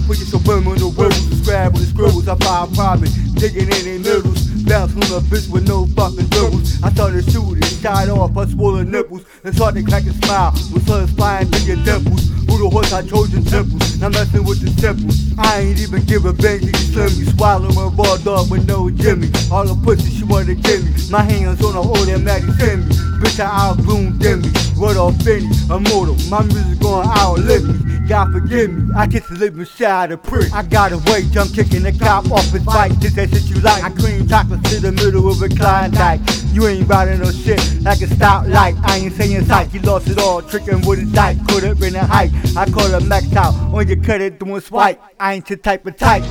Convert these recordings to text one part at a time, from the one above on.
Put your subliminal riddles, scrabble the scribbles. I find private, digging in their middles. Bounce from a bitch with no fucking dribbles. I started shooting, shot off her swollen nipples. And started cracking smile with her flying to your dimples. Who the horse I Trojan temples? Not messing with the temples. I ain't even give a bang to you slimmy. Swallow my raw dog with no Jimmy. All the pussy she wanna give me. My hands on her automatic send me. Bitch, I outgroomed Demi. What off Benny, immortal. My music going outlive me. God forgive me. I the living shot of prick. I got away, jump kicking the cop off his bike. This that shit you like. I clean chocolate to the middle of a Klondike. You ain't riding no shit like a stoplight. I ain't saying sight. You lost it all, tricking with a dike. Could have been a hike. I call a max out on your credit doing swipe. I ain't your type of type.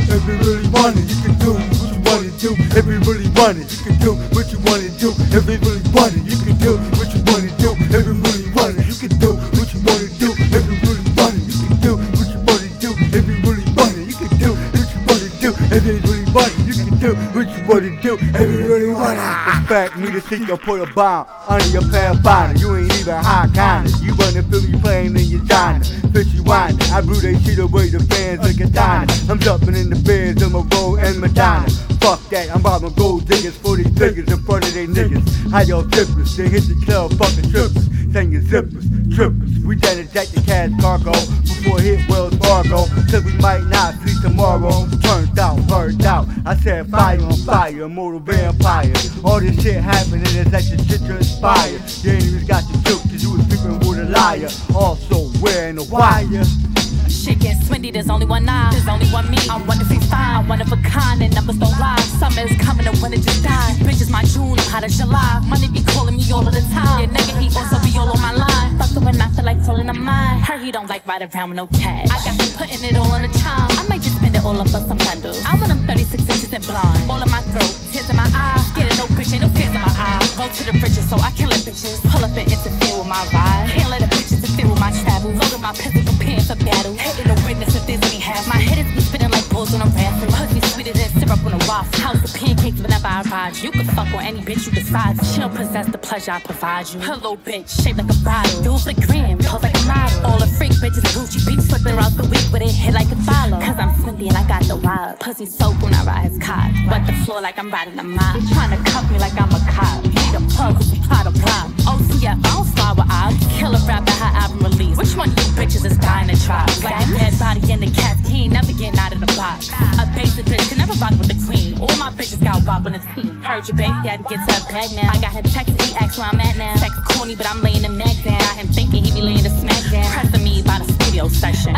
If you really want it, you can do what you wanna do. If you really want it, you can do what you wanna do. If you really want it, you can do what you wanna do. If you really want it, you can do what you wanna do. If you do what wanna do. everybody wanna Expect me to sit or put a bomb under your pathfinder. You ain't even high kinda. You wanna feel me playing in your diner. Fishy whining. I blew they shit away the fans like a diner. I'm jumping in the beds of my roll and Madonna. Fuck that, I'm robbing gold diggers for these figures in front of they niggas. How y'all different? They hit the club fucking trippers, singing zippers, trippers. We done attack the cash cargo before it hit Wells Fargo. Cause we might not see tomorrow. Turned out, burned out. I said fire on fire, mortal vampire. All this shit happening is like the shit to inspire. The enemies got you juke cause you was sleeping with a liar. Also wearing a wire. Shit gets swindy, there's only one I, there's only one me. I'm wonderfully fine, I'm one of a kind, and numbers don't lie. Summer is coming, and winter just died. Bitches my June, hot as July. Money be calling me all of the time. Yeah, nigga, he also Falling mine. Her, he don't like riding around with no cash. I got him putting it all on the time. I might just spend it all up on some bundles. I want them 36 inches and blonde. All in my throat, tears in my eyes. Scared of no bitch, ain't no tears in my eyes. Go to the bridges so I can let bitches pull up and my pistol, preparing for battle. Hitting the witness if there's any half. My head is spinning like bulls on a raffle. Pussy sweeter than syrup on a waffle. House of pancakes whenever I ride. You can fuck with any bitch you decide. She don't possess the pleasure I provide you. Hello, bitch, shaped like a bottle. For the gram, pose like a model. All the freak bitches Gucci beats flipping around the week with it hit like a follow. Cause I'm and I got the wild. Pussy soap when I ride his cock. Wet the floor like I'm riding a mop. Trying to cuff me like I'm a cop. Need a a pot of pop. OCF, I don't slide with odds. Kill a rapper, her album release. Which one of you bitches is dying to try? Got a dead body in the cat, he ain't never getting out of the box. A basic bitch can never rock with the queen. All my bitches got wop on the team. Heard your baby daddy gets her bag now. I got him texting, he asks where I'm at now. Sex corny, but I'm laying the neck down. Got him thinking he be laying the smack down. Pressing me by the studio session.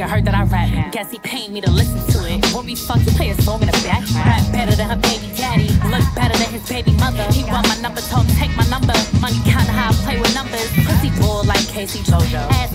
Nigga heard that I rap now. Guess he paid me to listen to it. When we fuck, he play a song in the back. Rap better than her baby daddy. Look better than his baby mother. He want my number, told him take my number. Money kinda how I play with numbers. Pussy bull like Casey Jojo. Ass